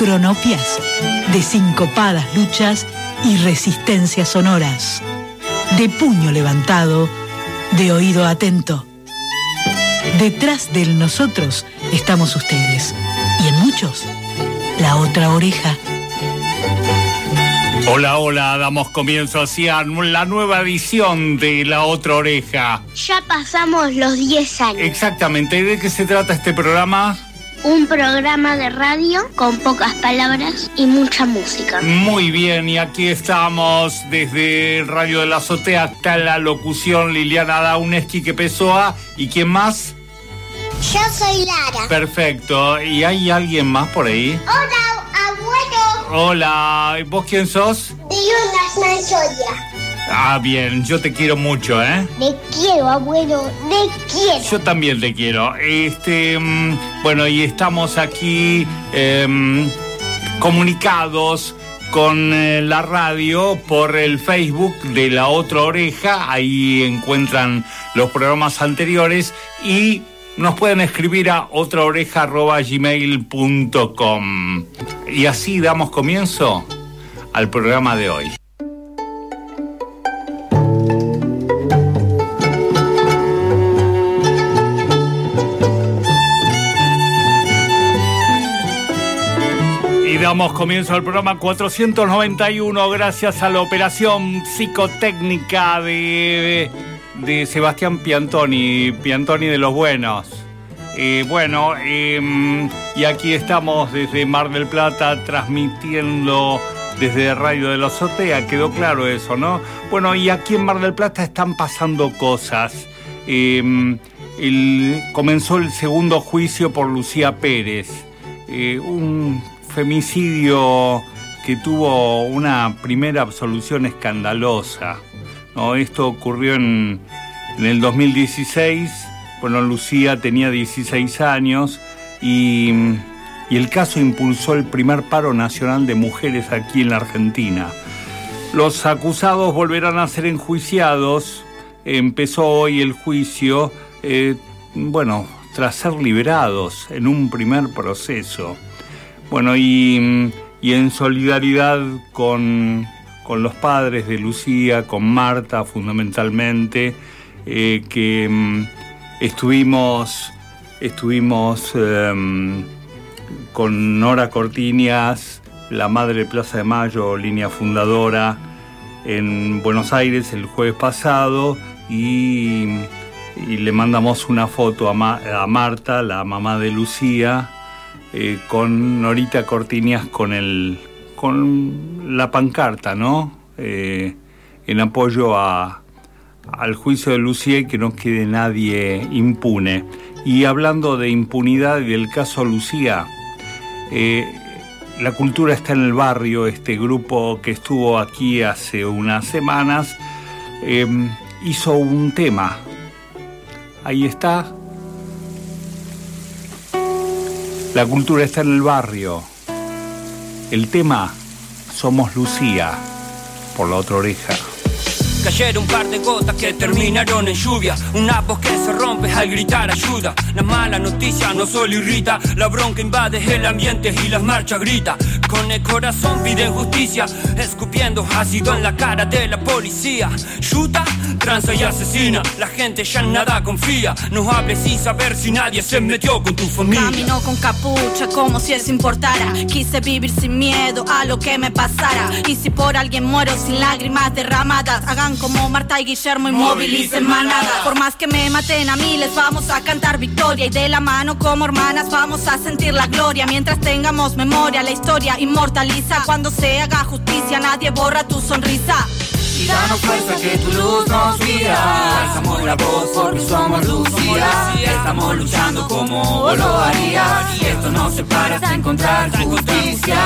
cronopias, de sincopadas luchas y resistencias sonoras, de puño levantado, de oído atento. Detrás del nosotros estamos ustedes y en muchos la otra oreja. Hola, hola, damos comienzo hacia la nueva edición de La Otra Oreja. Ya pasamos los 10 años. Exactamente, ¿de qué se trata este programa? Un programa de radio con pocas palabras y mucha música. Muy bien, y aquí estamos desde Radio de la Azotea hasta la locución Liliana Dauneski que Pessoa. ¿Y quién más? Yo soy Lara. Perfecto. ¿Y hay alguien más por ahí? Hola, abuelo. Hola, ¿y ¿vos quién sos? De una Manchoya. Ah, bien, yo te quiero mucho, ¿eh? Te quiero, abuelo. Te quiero. Yo también te quiero. Este, mm, bueno, y estamos aquí em, comunicados con eh, la radio por el Facebook de La Otra Oreja. Ahí encuentran los programas anteriores y nos pueden escribir a otraoreja.gmail.com. Y así damos comienzo al programa de hoy. Damos comienzo al programa 491 gracias a la operación psicotécnica de, de Sebastián Piantoni, Piantoni de los Buenos. Eh, bueno, em, y aquí estamos desde Mar del Plata transmitiendo desde Radio de la Azotea, quedó claro eso, ¿no? Bueno, y aquí en Mar del Plata están pasando cosas. Em, comenzó el segundo juicio por Lucía Pérez, eh, un femicidio que tuvo una primera absolución escandalosa. Esto ocurrió en, el 2016. Bueno, Lucía tenía 16 años y, y el caso impulsó el primer paro nacional de mujeres aquí en la Argentina. Los acusados volverán a ser enjuiciados. Empezó hoy el juicio, eh, bueno, tras ser liberados en un primer proceso. Bueno, y, y en solidaridad con, con los padres de Lucía, con Marta fundamentalmente, eh, que mm, estuvimos, estuvimos em, con Nora Cortiñas, la madre de Plaza de Mayo, línea fundadora, en Buenos Aires el jueves pasado y, le mandamos una foto a, a Marta, la mamá de Lucía, eh, con Norita Cortiñas con el con la pancarta, ¿no? Eh, en apoyo a, al juicio de Lucía y que no quede nadie impune. Y hablando de impunidad y del caso Lucía, eh, la cultura está en el barrio, este grupo que estuvo aquí hace unas semanas, hizo un tema. Ahí está. La cultura está en el barrio. El tema Somos Lucía, por la otra oreja. Cayeron un par de gotas que terminaron en lluvia. Una voz que se rompe al gritar ayuda. La mala noticia no solo irrita, la bronca invade el ambiente y las marchas grita. Con el corazón piden justicia, escupiendo ácido en la cara de la policía. Yuta, tranza y asesina, la gente ya en nada confía. No hables sin saber si nadie se metió con tu familia. Camino con capucha como si eso importara. Quise vivir sin miedo a lo que me pasara. Y si por alguien muero sin lágrimas derramadas, hagan como Marta y Guillermo y movilicen manada. Por más que me maten a miles, vamos a cantar victoria. Y de la mano como hermanas vamos a sentir la gloria. Mientras tengamos memoria, la historia inmortaliza. Cuando se haga justicia, nadie borra tu sonrisa. Y danos fuerza que tu luz nos guía. Alzamos la voz porque somos Lucía. Estamos luchando como lo harías. Y esto no se para hasta encontrar justicia.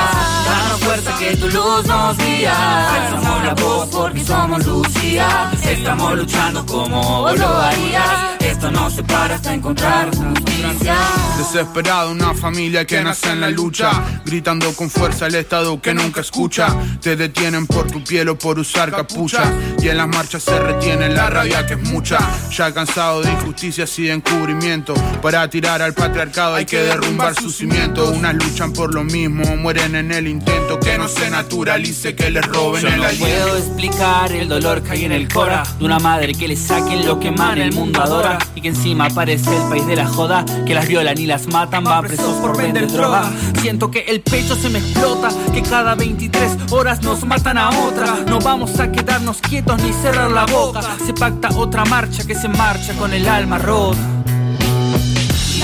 Danos fuerza que tu luz nos guía. Alzamos la voz porque somos Lucía. Estamos luchando como lo harías. Esto no se para hasta encontrar justicia. Desesperado, una familia que nace en la lucha. Gritando con fuerza el Estado que nunca escucha. Te detienen por tu piel o por usar capucha. Y en las marchas se retiene la rabia que es mucha. Ya cansado de injusticias y de encubrimiento. Para tirar al patriarcado hay que derrumbar sus cimientos. Unas luchan por lo mismo, mueren en el intento. Que no se naturalice que les roben Yo el no aliento. puedo explicar el dolor que hay en el cora De una madre que le saquen lo que man el mundo adora Y que encima parece el país de la joda Que las violan y las matan, van presos por vender droga Siento que el pecho se me explota Que cada 23 horas nos matan a otra No vamos a quedarnos quietos ni cerrar la boca Se pacta otra marcha que se marcha con el alma rota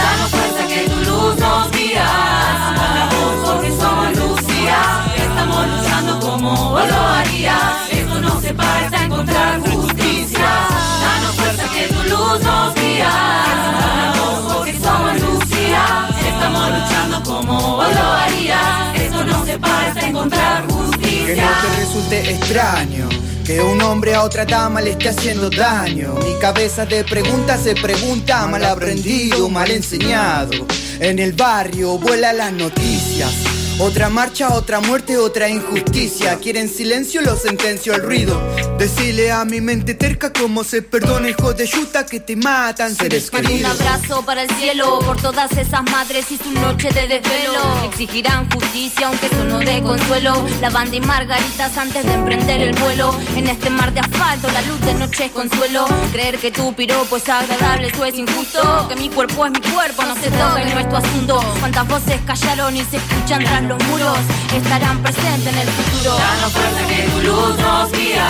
danos fuerza que tu luz nos guía. Porque somos Lucía. Estamos luchando como vos lo harías. Esto no se para hasta encontrar justicia. Danos fuerza que tu luz nos guía. Porque somos Lucía. Estamos luchando como lo harías. Esto no se para hasta encontrar Que no justicia. te resulte extraño que un hombre a otra dama le esté haciendo daño. Mi cabeza de preguntas se pregunta, mal aprendido, mal enseñado. En el barrio vuela las noticias. Otra marcha, otra muerte, otra injusticia. Quieren silencio, lo sentencio al ruido. Decile a mi mente terca cómo se perdona, hijo de yuta, que te matan, seres Un queridos. abrazo para el cielo por todas esas madres y su noche de desvelo. Exigirán justicia, aunque eso no de consuelo. Lavanda y margaritas antes de emprender el vuelo. En este mar de asfalto, la luz de noche es consuelo. Creer que tu piropo es agradable, eso es injusto. Que mi cuerpo es mi cuerpo, no se toca y no es tu asunto. Cuántas voces callaron y se escuchan tras los muros, estarán presentes en el futuro. Danos fuerza que tu luz nos guía.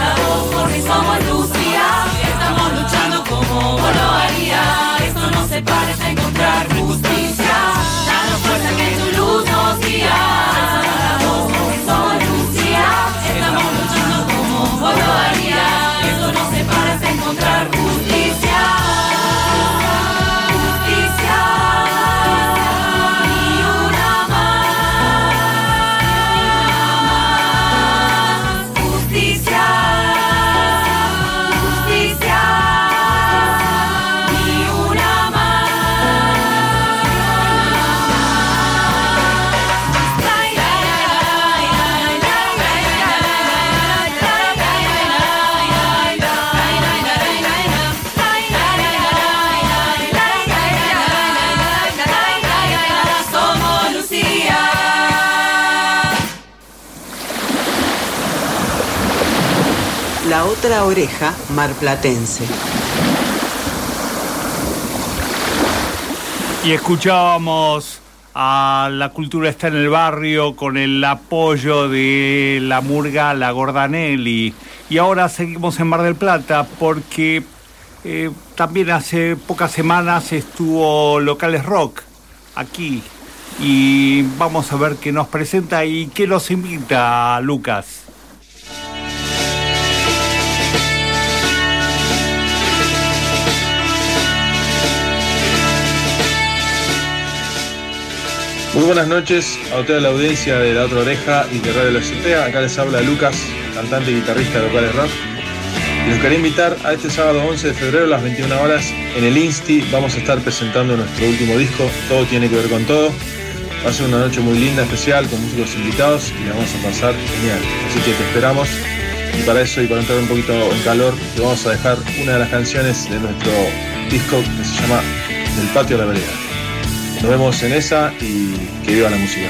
La voz porque somos Lucía. Estamos luchando como vos. Esto no se para hasta otra oreja marplatense. Y escuchábamos a La Cultura está en el barrio con el apoyo de la murga La Gordanelli. Y ahora seguimos en Mar del Plata porque eh, también hace pocas semanas estuvo Locales Rock aquí. Y vamos a ver qué nos presenta y qué nos invita Lucas. Muy buenas noches a toda la audiencia de La Otra Oreja y de Radio La Azotea. Acá les habla Lucas, cantante y guitarrista de locales rock. Y los quería invitar a este sábado 11 de febrero a las 21 horas en el Insti. Vamos a estar presentando nuestro último disco, Todo tiene que ver con todo. Va a ser una noche muy linda, especial, con músicos invitados y la vamos a pasar genial. Así que te esperamos. Y para eso y para entrar un poquito en calor, te vamos a dejar una de las canciones de nuestro disco que se llama Del patio a la vereda. Nos vemos en esa y que viva la música.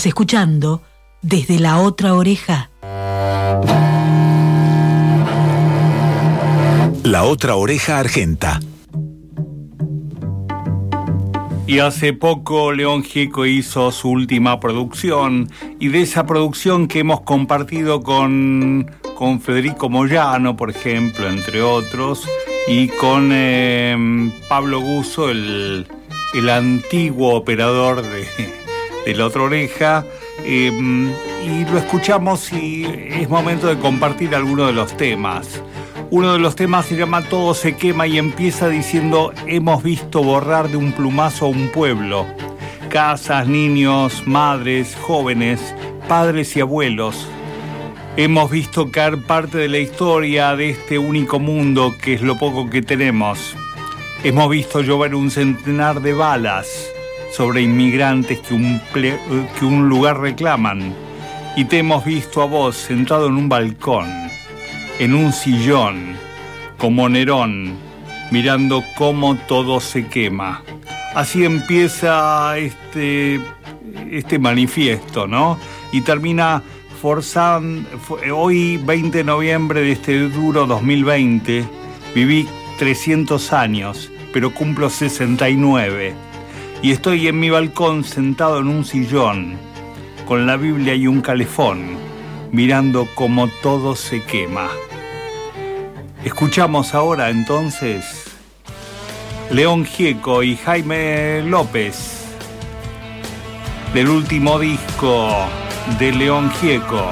Estás escuchando desde la otra oreja. La otra oreja argenta. Y hace poco León Gieco hizo su última producción y de esa producción que hemos compartido con, con Federico Moyano, por ejemplo, entre otros, y con em, Pablo Guso, el, el antiguo operador de, de La Otra Oreja, em, y lo escuchamos y es momento de compartir algunos de los temas. Uno de los temas se llama Todo se quema y empieza diciendo hemos visto borrar de un plumazo a un pueblo. Casas, niños, madres, jóvenes, padres y abuelos. Hemos visto caer parte de la historia de este único mundo que es lo poco que tenemos. Hemos visto llover un centenar de balas sobre inmigrantes que un, que un lugar reclaman. Y te hemos visto a vos sentado en un balcón en un sillón, como Nerón, mirando cómo todo se quema. Así empieza este, este manifiesto, ¿no? Y termina forzando, hoy 20 de noviembre de este duro 2020, viví 300 años, pero cumplo 69. Y estoy en mi balcón sentado en un sillón, con la Biblia y un calefón, mirando cómo todo se quema. Escuchamos ahora entonces León Gieco y Jaime López del último disco de León Gieco.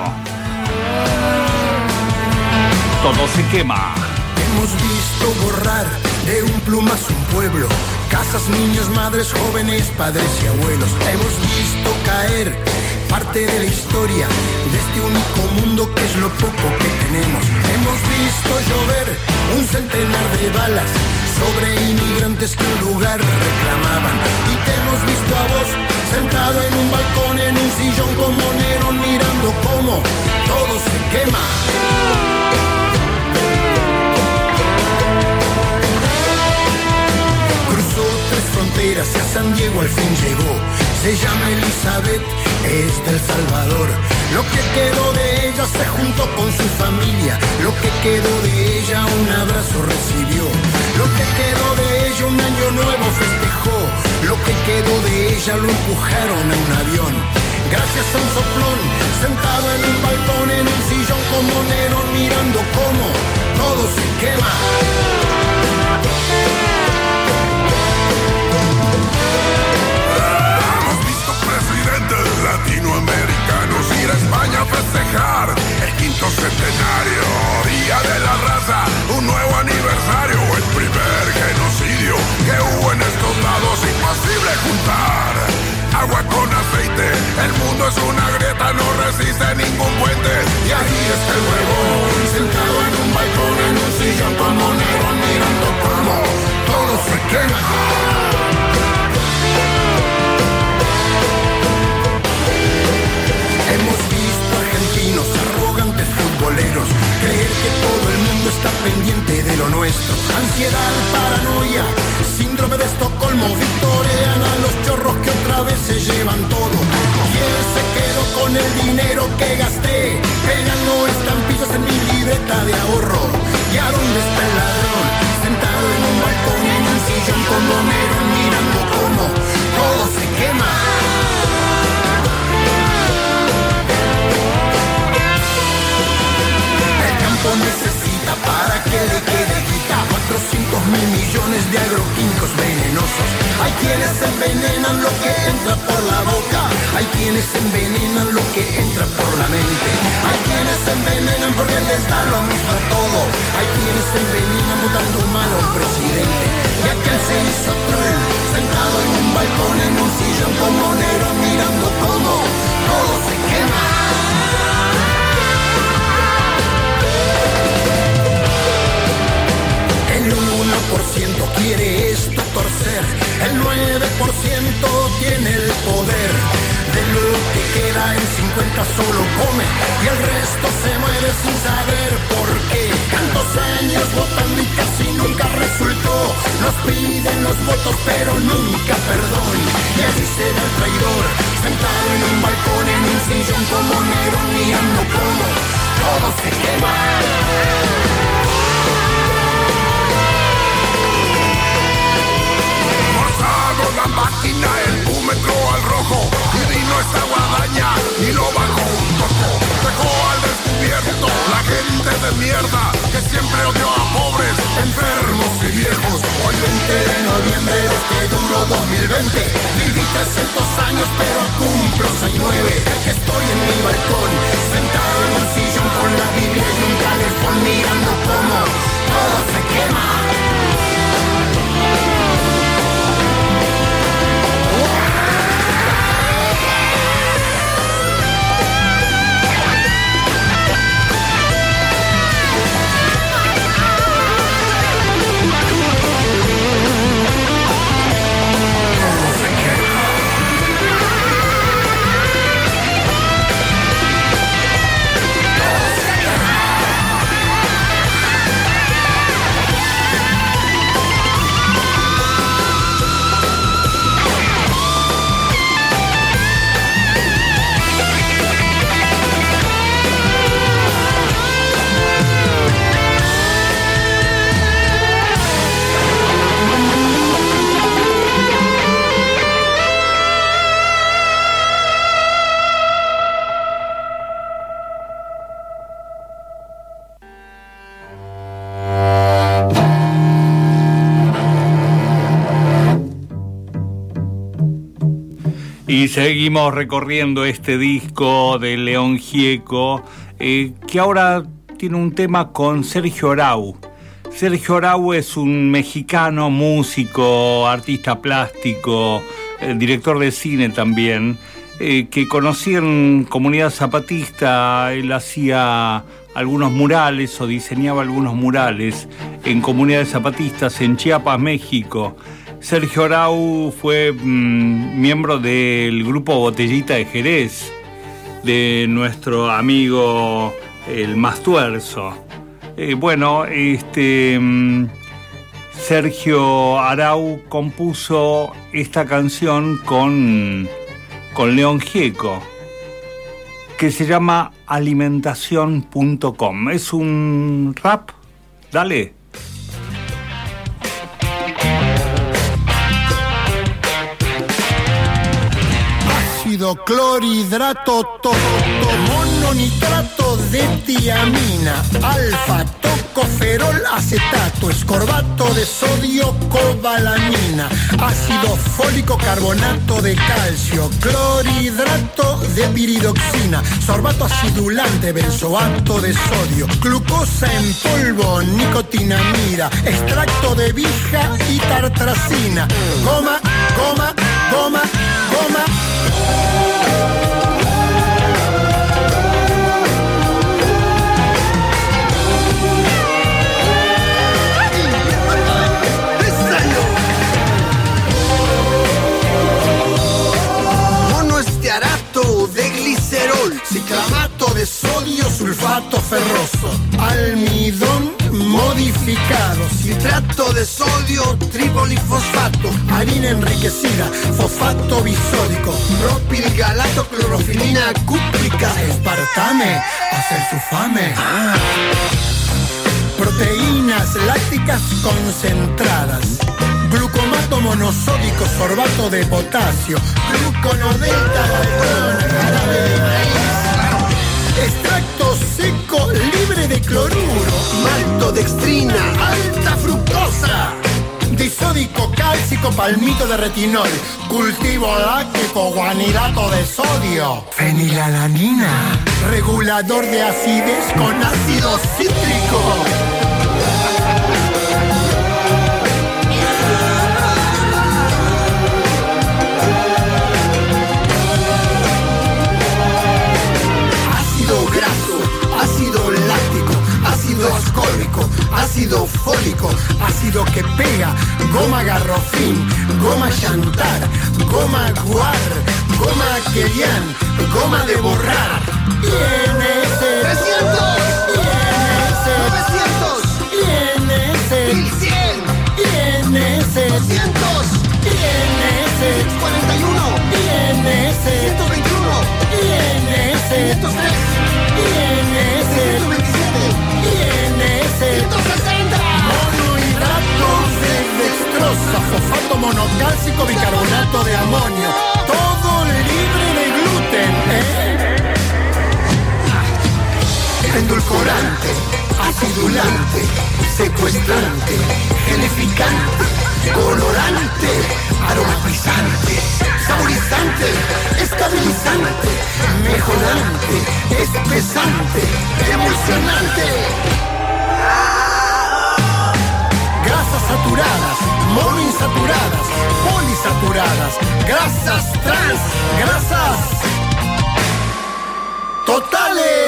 Todo se quema. Hemos visto borrar de un plumazo un pueblo, casas, niños, madres, jóvenes, padres y abuelos. Hemos visto caer parte de la historia de este único mundo que es lo poco que tenemos. Hemos visto llover un centenar de balas sobre inmigrantes que un lugar reclamaban. Y te hemos visto a vos sentado en un balcón, en un sillón como Nerón, mirando cómo todo se quema. Fronteras y a San Diego al fin llegó. Se llama Elizabeth, es del Salvador. Lo que quedó de ella se juntó con su familia. Lo que quedó de ella un abrazo recibió. Lo que quedó de ella un año nuevo festejó. Lo que quedó de ella lo empujaron a un avión. Gracias a un soplón, sentado en un balcón, en un sillón como Nerón, mirando cómo todo se quema. Quinto centenario, Día de la Raza, un nuevo aniversario, el primer genocidio que hubo en estos lados, imposible juntar. Agua con aceite, el mundo es una grieta, no resiste ningún puente. Y ahí está el huevo, sentado en un balcón, en un sillón como Nerón, mirando cómo todo se quema. Futboleros creer que todo el mundo está pendiente de lo nuestro. Ansiedad, paranoia, síndrome de Estocolmo, victorean a los chorros que otra vez se llevan todo. ¿Quién se quedó con el dinero que gasté? Pegando estampillas en mi libreta de ahorro. ¿Y a dónde está el ladrón? Sentado en un balcón, en un sillón Nerón, mirando cómo todo se quema. Que le quede quita 400 mil millones de agroquímicos venenosos. Hay quienes envenenan lo que entra por la boca, hay quienes envenenan lo que entra por la mente. Hay quienes envenenan porque les da lo mismo todo. Hay quienes envenenan votando mal a un presidente. Y aquel se hizo troll, sentado en un balcón, en un sillón como negro, 50 solo come y el resto se muere sin saber por qué. Tantos años votando y casi nunca resultó. Nos piden los votos, pero nunca perdón. Y así será el traidor, sentado en un balcón, en un sillón como negro, mirando como todo se quema. La máquina, el búmetro al rojo esta guadaña y lo bajó un poco. Dejó al descubierto la gente de mierda Que siempre odió a pobres, enfermos y viejos. Hoy 20 de noviembre de este duro 2020 Viví 300 años pero cumplo 69 Que estoy en mi balcón Sentado en un sillón con la Biblia y un calefón Mirando como todo se quema Y seguimos recorriendo este disco de León Gieco, eh, que ahora tiene un tema con Sergio Arau. Sergio Arau es un mexicano, músico, artista plástico, eh, director de cine también, eh, que conocí en comunidad zapatista, él hacía algunos murales o diseñaba algunos murales en comunidades zapatistas en Chiapas, México. Sergio Arau fue mm, miembro del grupo Botellita de Jerez, de nuestro amigo el Mastuerzo. Eh, bueno, este mm, Sergio Arau compuso esta canción con, con León Gieco, que se llama alimentación.com. Es un rap, dale. Ácido clorhidrato, to- to- mononitrato de tiamina, alfa, tocoferol, acetato, escorbato de sodio, cobalamina, ácido fólico, carbonato de calcio, clorhidrato de piridoxina, sorbato acidulante, benzoato de sodio, glucosa en polvo, nicotinamida, extracto de vija y tartracina, goma, goma, goma, goma. Monoestearato de glicerol, ciclamato sodio, sulfato ferroso, almidón modificado, citrato de sodio, tripolifosfato, harina enriquecida, fosfato bisódico, propilgalato, clorofilina cúprica, espartame, hacer su fame. Proteínas lácticas concentradas. Glucomato monosódico, sorbato de potasio, gluconodelta, jarabe de maíz. Extracto seco libre de cloruro, maltodextrina, alta fructosa. Disódico, cálcico, palmito de retinol, cultivo láctico, guanidato de sodio, fenilalanina, regulador de acidez con ácido cítrico. Ácido ascórbico, ácido fólico, ácido que pega, goma garrofín, goma chantar, goma guar, goma querian, goma de borrar. INS 300, INS 900, monocálcico, bicarbonato de amonio. Todo libre de gluten, ¿eh? Endulcorante, acidulante, secuestrante, gelificante, colorante, aromatizante, saborizante, estabilizante, mejorante, espesante, emulsionante. Saturadas, monoinsaturadas, polisaturadas, grasas trans, grasas totales.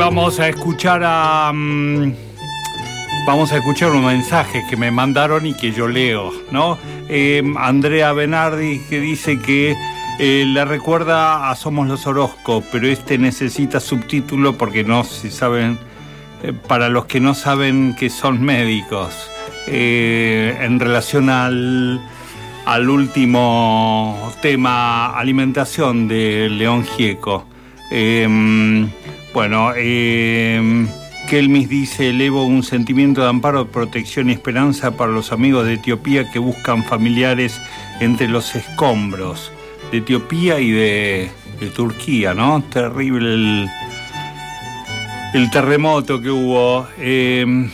Vamos a escuchar a. mm, vamos a escuchar unos mensajes que me mandaron y que yo leo, ¿no? Eh, Andrea Benardi que dice que eh, le recuerda a Somos los Orozco, pero este necesita subtítulo porque no se saben. eh, para los que no saben que son médicos, eh, en relación al, al último tema alimentación de León Gieco. Eh, bueno, eh, Kelmis dice, elevo un sentimiento de amparo, protección y esperanza para los amigos de Etiopía que buscan familiares entre los escombros de Etiopía y de, Turquía, ¿no? Terrible el, terremoto que hubo. Eh,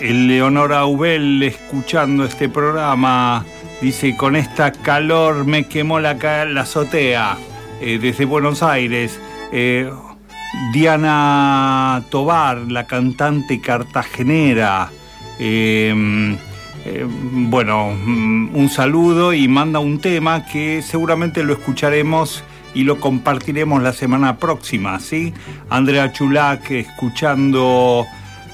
el Leonora Ubel, escuchando este programa, dice, con esta calor me quemó la azotea eh, desde Buenos Aires. Eh, Diana Tobar, la cantante cartagenera. eh, eh, bueno, mm, un saludo y manda un tema que seguramente lo escucharemos y lo compartiremos la semana próxima, ¿sí? Andrea Chulac escuchando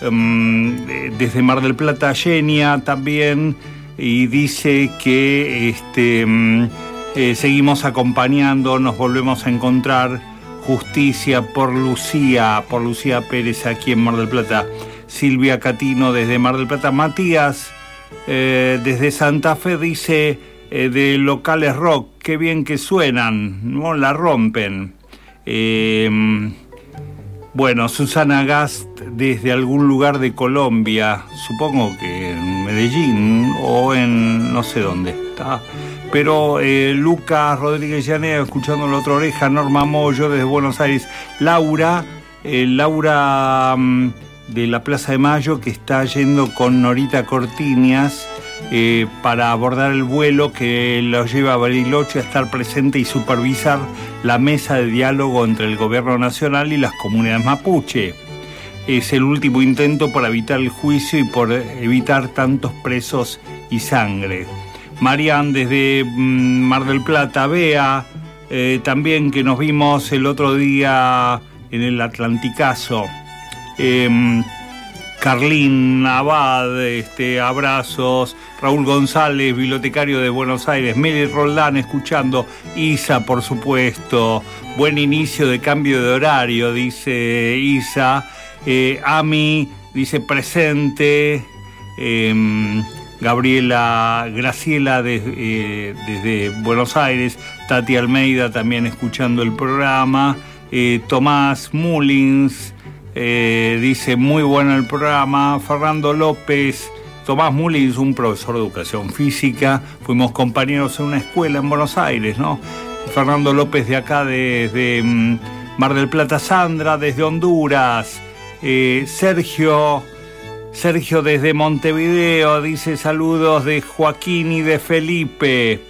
de- desde Mar del Plata, Genia también, y dice que este, mm, eh, seguimos acompañando, nos volvemos a encontrar. Justicia por Lucía, por Lucía Pérez aquí en Mar del Plata. Silvia Catino desde Mar del Plata. Matías eh, desde Santa Fe dice eh, de locales rock, qué bien que suenan, no la rompen. Eh, bueno, Susana Gast desde algún lugar de Colombia, supongo que en Medellín o en no sé dónde está. Pero eh, Lucas Rodríguez Llanea, escuchando la otra oreja, Norma Moyo desde Buenos Aires, Laura, eh, Laura mm, de la Plaza de Mayo que está yendo con Norita Cortiñas eh, para abordar el vuelo que los lleva a Bariloche a estar presente y supervisar la mesa de diálogo entre el gobierno nacional y las comunidades mapuche. Es el último intento por evitar el juicio y por evitar tantos presos y sangre. Marian desde mm, Mar del Plata, Bea, eh, también que nos vimos el otro día en el Atlanticazo. Em, Carlín Abad, este, abrazos, Raúl González, bibliotecario de Buenos Aires, Meli Roldán escuchando, Isa, por supuesto, buen inicio de cambio de horario, dice Isa, Eh, Ami dice presente, Em, Gabriela Graciela eh, desde Buenos Aires, Tati Almeida también escuchando el programa, eh, Tomás Mullins eh, dice muy bueno el programa, Fernando López, Tomás Mullins, un profesor de educación física, fuimos compañeros en una escuela en Buenos Aires, ¿no? Fernando López de acá desde mm, Mar del Plata, Sandra desde Honduras, Sergio... Sergio desde Montevideo dice saludos de Joaquín y de Felipe.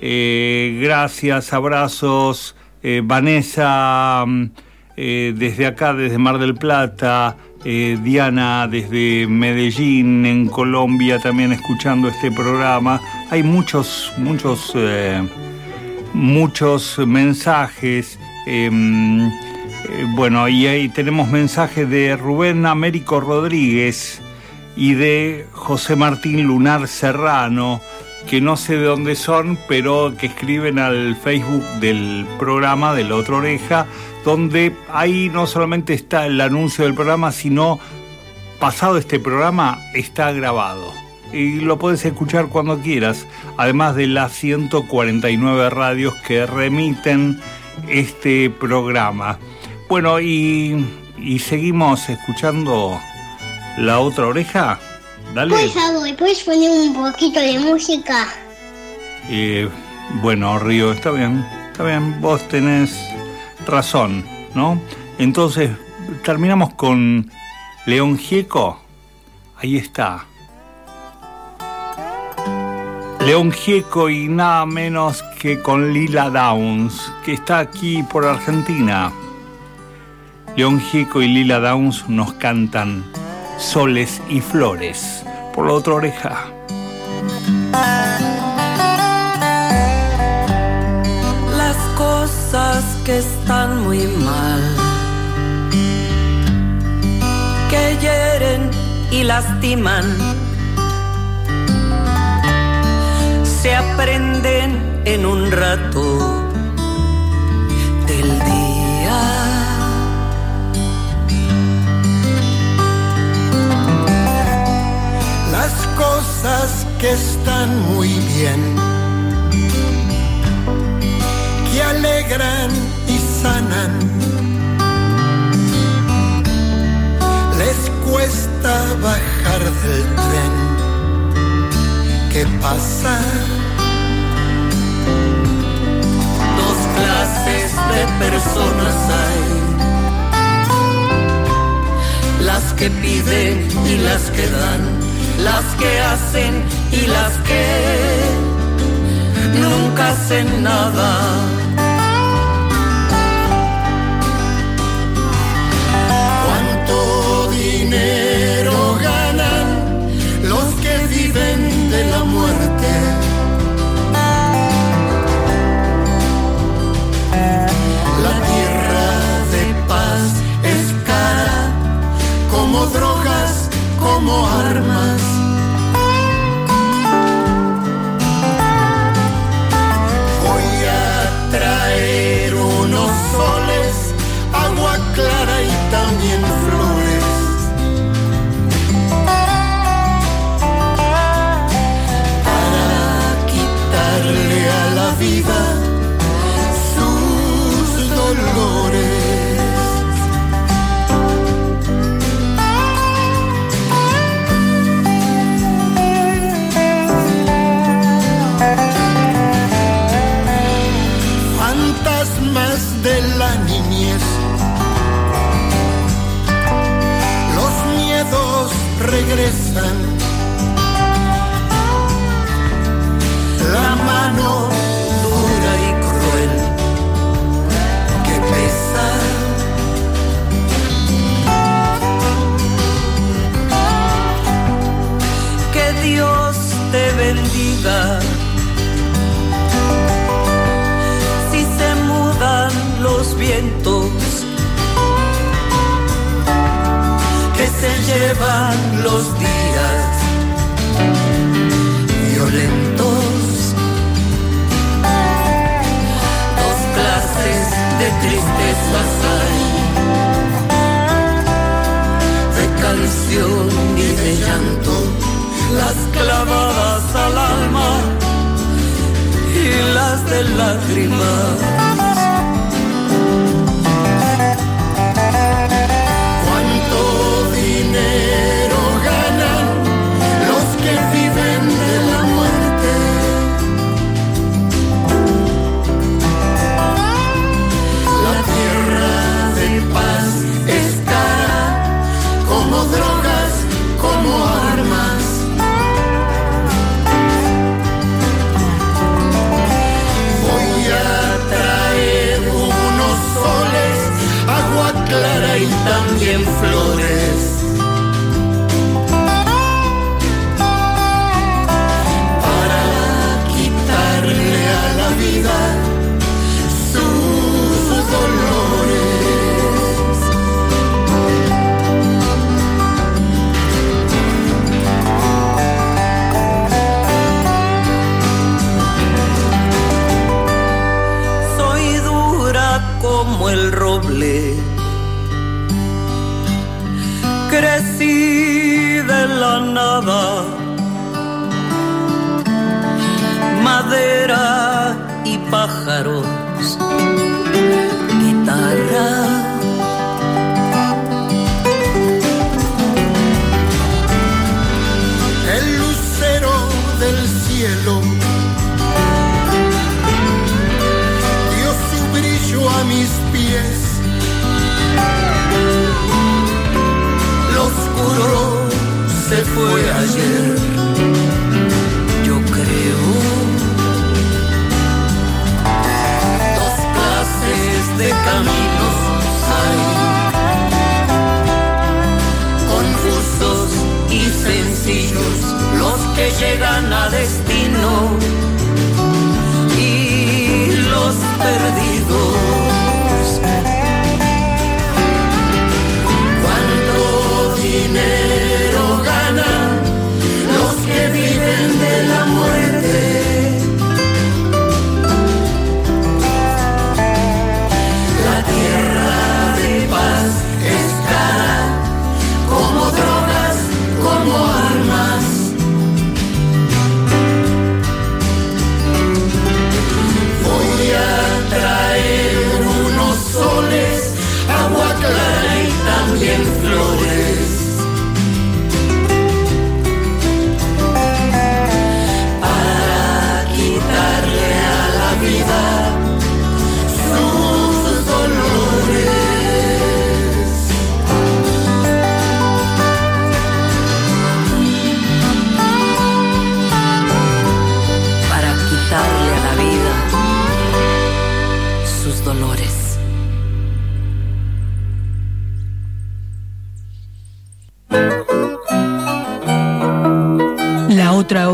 Eh, gracias, abrazos. Eh, Vanessa, mm, eh, desde acá, desde Mar del Plata. Diana, desde Medellín, en Colombia, también escuchando este programa. Hay muchos, muchos, muchos mensajes. eh, bueno, y ahí tenemos mensajes de Rubén Américo Rodríguez y de José Martín Lunar Serrano, que no sé de dónde son, pero que escriben al Facebook del programa de La Otra Oreja, donde ahí no solamente está el anuncio del programa, sino pasado este programa está grabado. Y lo puedes escuchar cuando quieras, además de las 149 radios que remiten este programa. Bueno, y, y seguimos escuchando la otra oreja. Dale. Por favor, ¿puedes poner un poquito de música? Eh, bueno, Río, está bien, está bien, vos tenés razón, ¿no? Entonces, terminamos con León Gieco. Ahí está. León Gieco y nada menos que con Lila Downs, que está aquí por Argentina. León Gieco y Lila Downs nos cantan Soles y Flores por la otra oreja. las cosas que están muy mal, que hieren y lastiman, se aprenden en un rato Las cosas que están muy bien, que alegran y sanan, les cuesta bajar del tren. Que pasa. Dos clases de personas hay, las que piden y las que dan, las que hacen y las que nunca hacen nada. ¿Cuánto dinero ganan los que viven de la muerte? La tierra de paz es cara como drogas, como armas. Si se mudan los vientos que se llevan los días violentos. Dos clases de tristezas hay, de canción y de llanto, las clavadas al alma y las de lágrimas. Madera y pájaros. Guitarra. El lucero del cielo dio su brillo a mis pies. Lo oscuro se fue ayer, que llegan a destino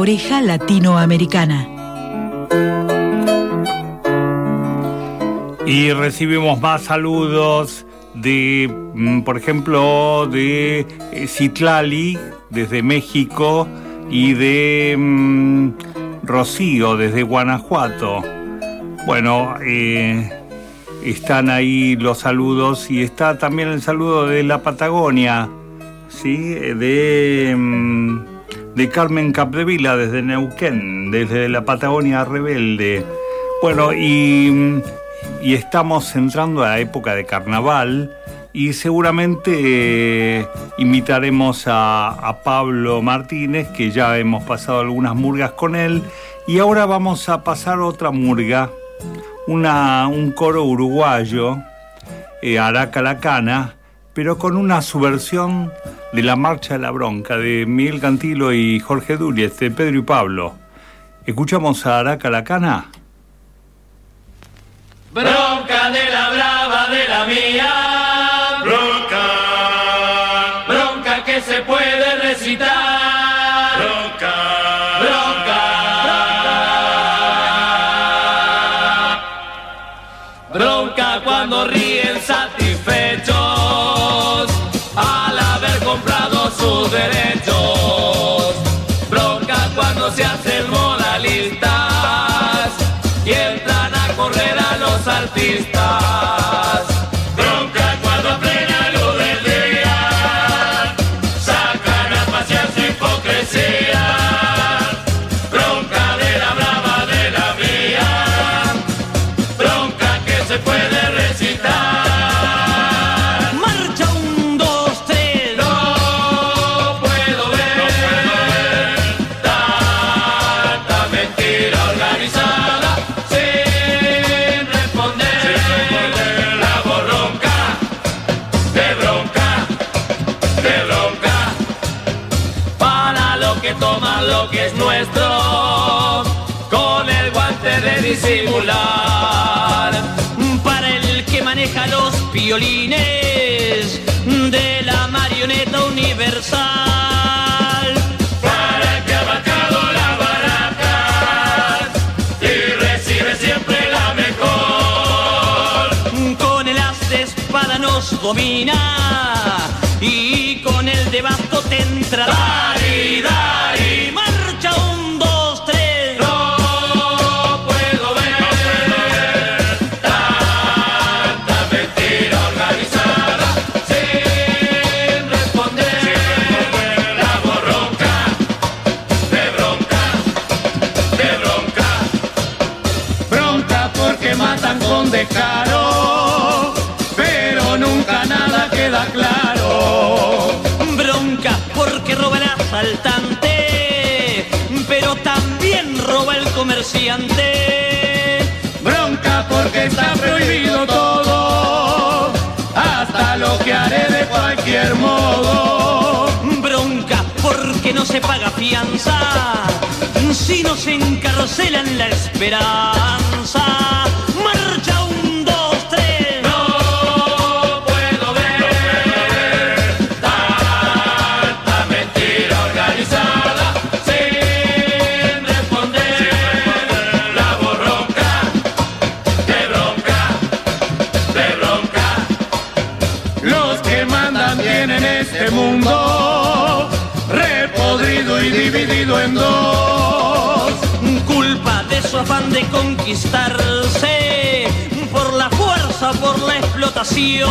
oreja latinoamericana. Y recibimos más saludos de, mm, por ejemplo, de eh, Citlali, desde México, y de mm, Rocío, desde Guanajuato. Bueno, eh, están ahí los saludos y está también el saludo de la Patagonia, ¿sí? De, mm, de Carmen Capdevila, desde Neuquén, desde la Patagonia Rebelde. Bueno, y, estamos entrando a la época de carnaval y seguramente eh, invitaremos a, Pablo Martínez, que ya hemos pasado algunas murgas con él, y ahora vamos a pasar otra murga, una, un coro uruguayo, eh, Araca la Cana, pero con una subversión de la Marcha de la Bronca de Miguel Cantilo y Jorge Dúriez, de Pedro y Pablo. ¿Escuchamos a Araca la Cana? Bronca de la brava de la mía. Bronca. Bronca que se puede y con el de basto te entrará. Bronca porque está prohibido todo, hasta lo que haré de cualquier modo. Bronca porque no se paga fianza, si no se encarcela en la esperanza. Dividido en dos. Culpa de su afán de conquistarse por la fuerza, por la explotación.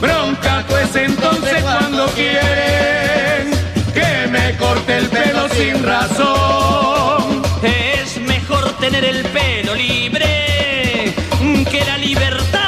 Bronca pues entonces cuando quieren que me corte el pelo sin razón. Es mejor tener el pelo libre que la libertad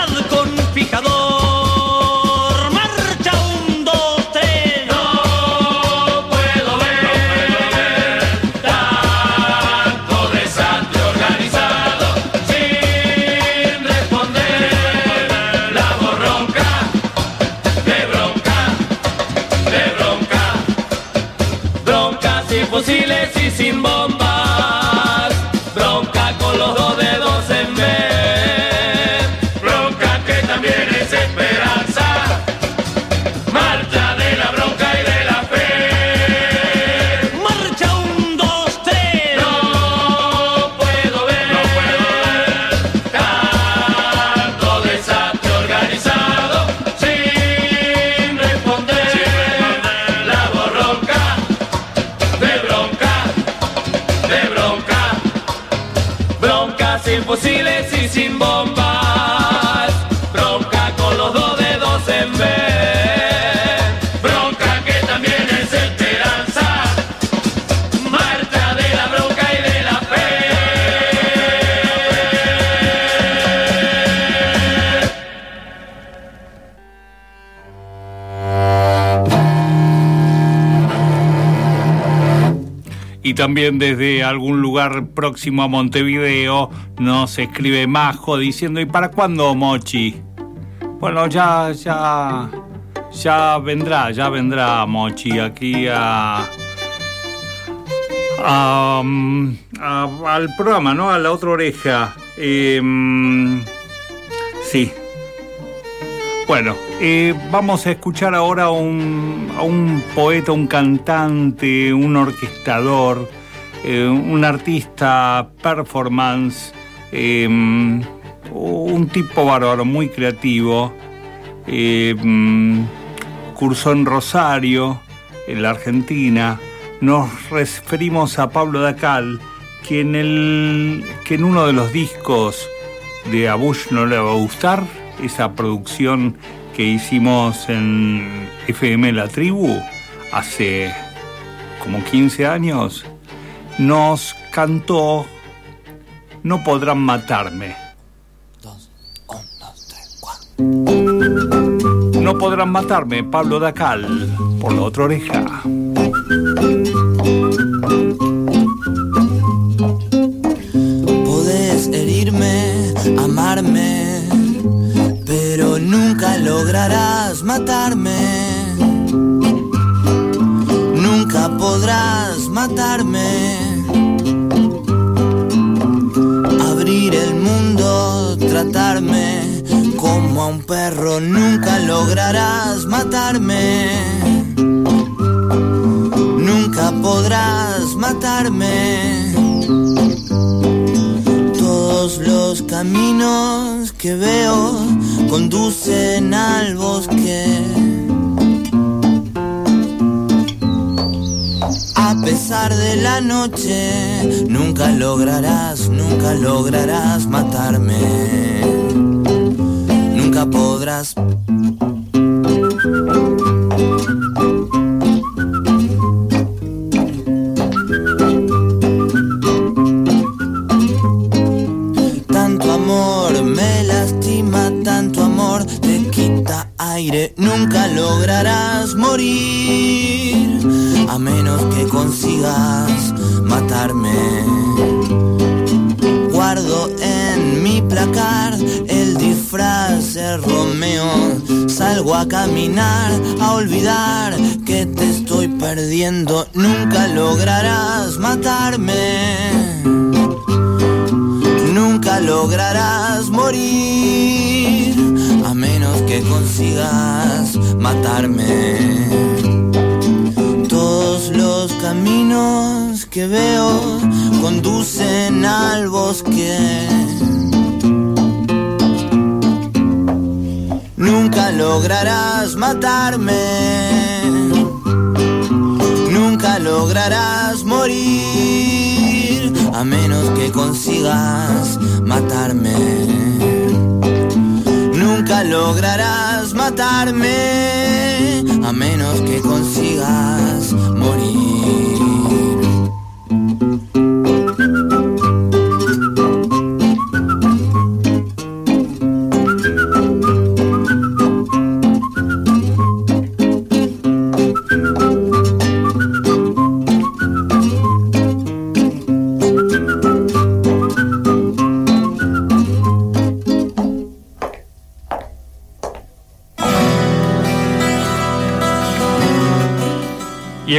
bronca sin fusiles y sin bombas. También desde algún lugar próximo a Montevideo nos escribe Majo diciendo, ¿y para cuándo Mochi? Bueno, ya, ya, ya vendrá, ya vendrá Mochi aquí a, a, mm, al programa, ¿no? A la otra oreja. Em, sí. Bueno, eh, vamos a escuchar ahora a un, poeta, un cantante, un orquestador, eh, un artista performance, eh, un tipo bárbaro, muy creativo. cursó en Rosario, en la Argentina. Nos referimos a Pablo Dacal, que en, que en uno de los discos de A Bush no le va a gustar, esa producción que hicimos en FM La Tribu hace como 15 años, nos cantó No podrán matarme. No podrán matarme, Pablo Dacal, por la otra oreja. Podés herirme, amarme, lograrás matarme. Nunca podrás matarme. Abrir el mundo, tratarme como a un perro, nunca lograrás matarme. Nunca podrás matarme. Los caminos que veo conducen al bosque. A pesar de la noche, nunca lograrás, nunca lograrás matarme. Nunca podrás. Nunca lograrás morir a menos que consigas matarme. Guardo en mi placar el disfraz de Romeo. Salgo a caminar, a olvidar que te estoy perdiendo. Nunca lograrás matarme. Nunca lograrás morir que consigas matarme. Todos los caminos que veo conducen al bosque. Nunca lograrás matarme. Nunca lograrás morir a menos que consigas matarme. Lograrás matarme a menos que consigas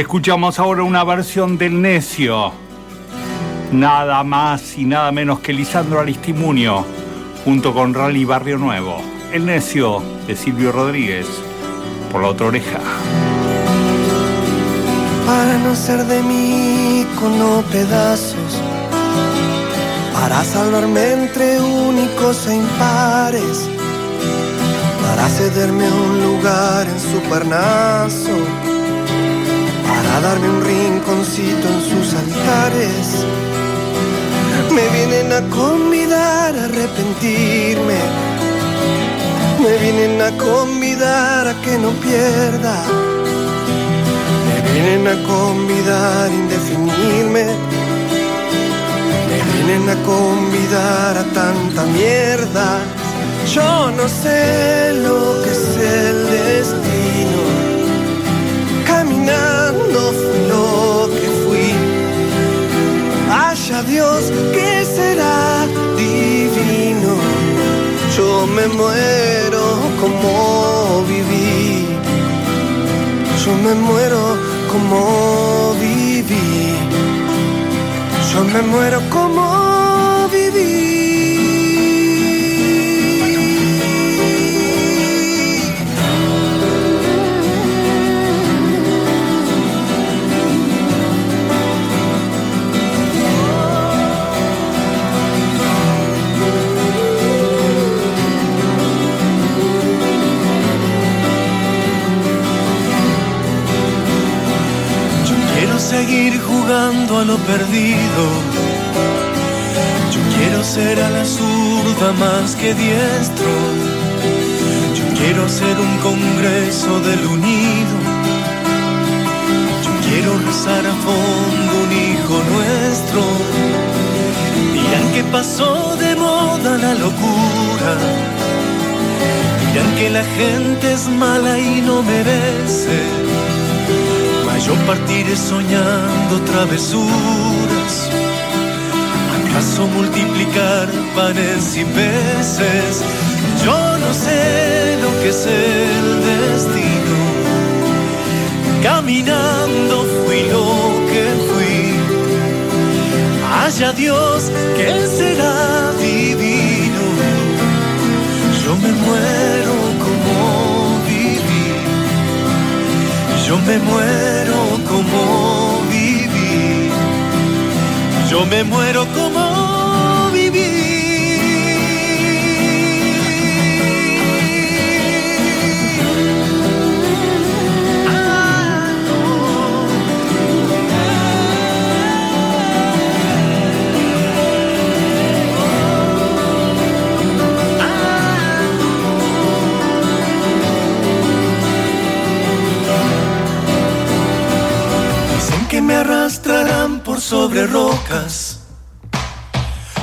escuchamos ahora una versión del Necio. Nada más y nada menos que Lisandro Aristimunio, junto con Rally Barrio Nuevo. El Necio de Silvio Rodríguez, por la otra oreja. para no ser de mí con pedazos, para salvarme entre únicos e impares, para cederme un lugar en su parnaso, para darme un rinconcito en sus altares. Me vienen a convidar a arrepentirme, me vienen a convidar a que no pierda. Me vienen a convidar a indefinirme. Me vienen a convidar a tanta mierda. Yo no sé lo que es el destino. Que será divino. Yo me muero como viví. Yo me muero como viví. Yo me muero como seguir jugando a lo perdido. Yo quiero ser a la zurda más que diestro. Yo quiero ser un congreso del unido. Yo quiero rezar a fondo un hijo nuestro. Dirán que pasó de moda la locura. Dirán que la gente es mala y no merece. Yo partiré soñando travesuras. ¿Acaso multiplicar panes y peces? Yo no sé lo que es el destino. Caminando fui lo que fui. Haya Dios que será divino. Yo me muero Yo me muero como viví. Yo me muero como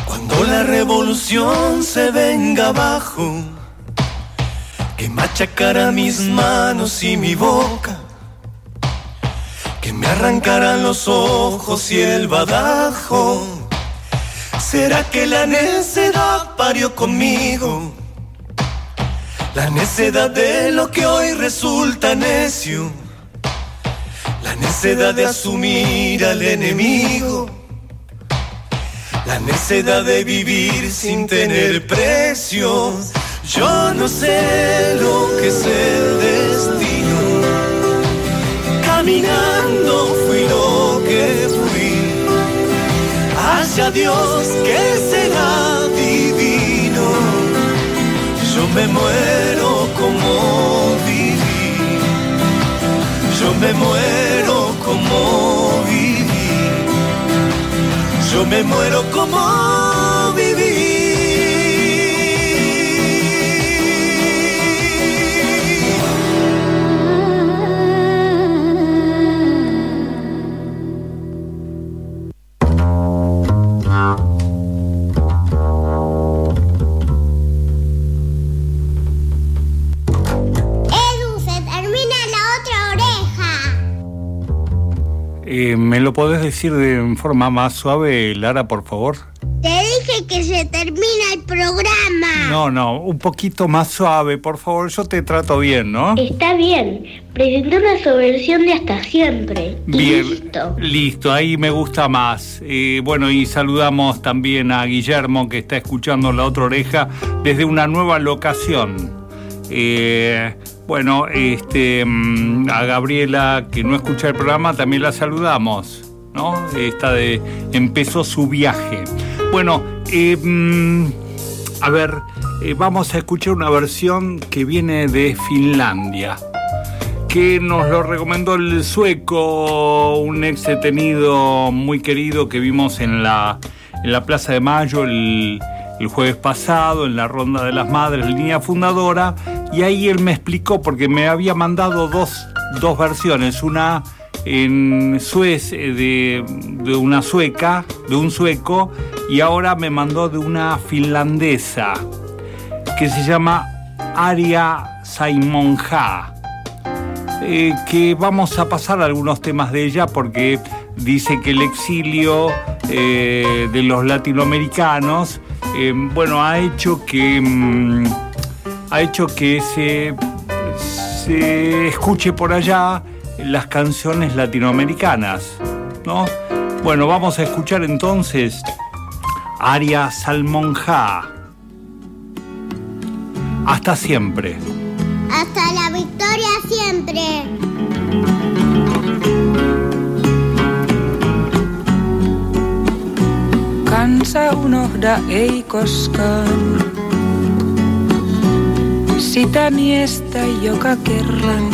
cuando la revolución se venga abajo. Que machacará mis manos y mi boca. Que me arrancarán los ojos y el badajo. ¿Será que la necedad parió conmigo? La necedad de lo que hoy resulta necio. La necedad de asumir al enemigo. La necedad de vivir sin tener precio. Yo no sé lo que es el destino. Caminando fui lo que fui. Hacia Dios que será divino. Yo me muero como viví. Yo me muero como. Yo me muero como lo podés decir de forma más suave, Lara, por favor? Te dije que se termina el programa. No, no, un poquito más suave, por favor. Yo te trato bien, ¿no? Está bien. Presenté una subversión de hasta siempre. Y Bien, listo. listo, ahí me gusta más. Eh, bueno, y saludamos también a Guillermo que está escuchando la otra oreja desde una nueva locación. Eh, bueno, este, mm, a Gabriela que no escucha el programa también la saludamos, ¿no? Esta de empezó su viaje. Bueno, eh, mm, a ver, eh, vamos a escuchar una versión que viene de Finlandia que nos lo recomendó el sueco, un ex detenido muy querido que vimos en la, en la Plaza de Mayo el, el jueves pasado, en la Ronda de las Madres, línea fundadora, y ahí él me explicó, porque me había mandado dos, dos versiones, una en suez eh, de, de una sueca, de un sueco, y ahora me mandó de una finlandesa, que se llama Aria Saimonja. Eh, que vamos a pasar algunos temas de ella porque dice que el exilio eh, de los latinoamericanos, eh, bueno, ha hecho que mm, ha hecho que se, se escuche por allá las canciones latinoamericanas, ¿no? Bueno, vamos a escuchar entonces Aria Salmonja. Hasta siempre. Hasta la victoria siempre. Kansa unohda ei koskaan sitä miestä, joka kerran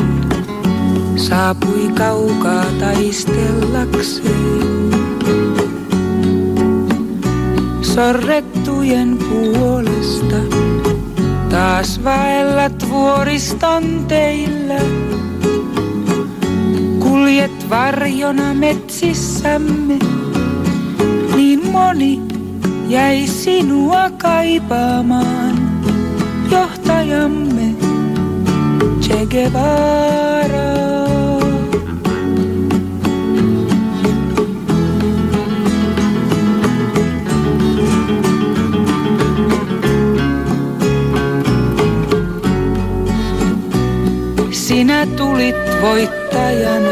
saapui kaukaa taistellakseen. Sorrettujen puolesta taas vaellat vuoriston teillä. Kuljet varjona metsissämme, niin moni jäi sinua kaipaamaan. Johtajamme Che Guevara. Sinä tulit voittajana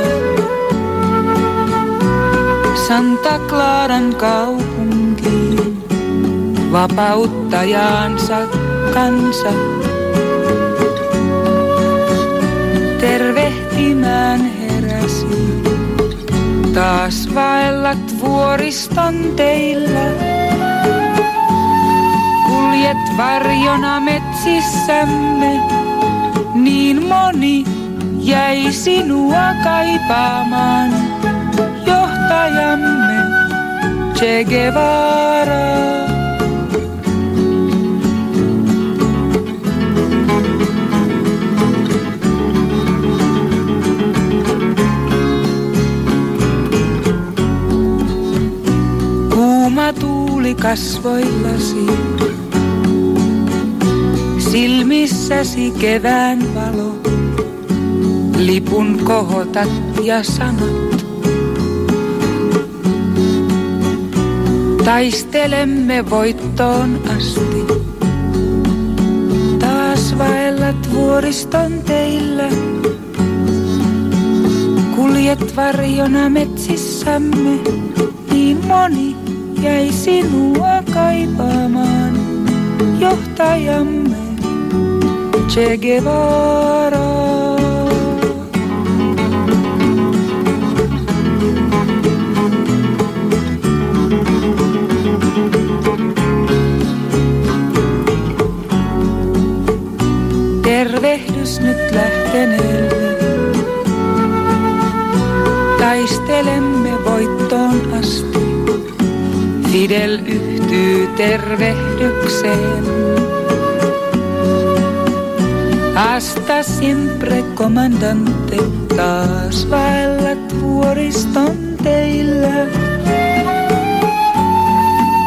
Santa Claran kaupunkiin vapauttajaansa kansa Taas vaellat vuoriston teillä. Kuljet varjona metsissämme, niin moni jäi sinua kaipaamaan. Johtajamme Che Guevara. Tuuli kasvoillasi, silmissäsi kevään valo. Lipun kohotat ja sanot. Taistelemme voittoon asti. Taas vaellat vuoriston teillä. Kuljet varjona metsissämme, niin moni jäi sinua kaipaamaan. Johtajamme Che Guevara. Tervehdys nyt lähteneelle. Taistelemme Fidel yhtyy tervehdykseen. Hasta siempre, comandante, taas vaellat vuoriston teillä.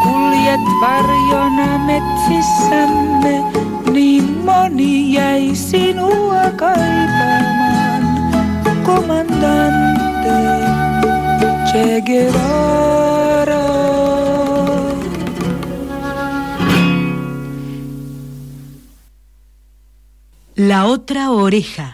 Kuljet varjona metsissämme, niin moni jäi sinua kaipaamaan. Comandante Che Guevara. Otra oreja.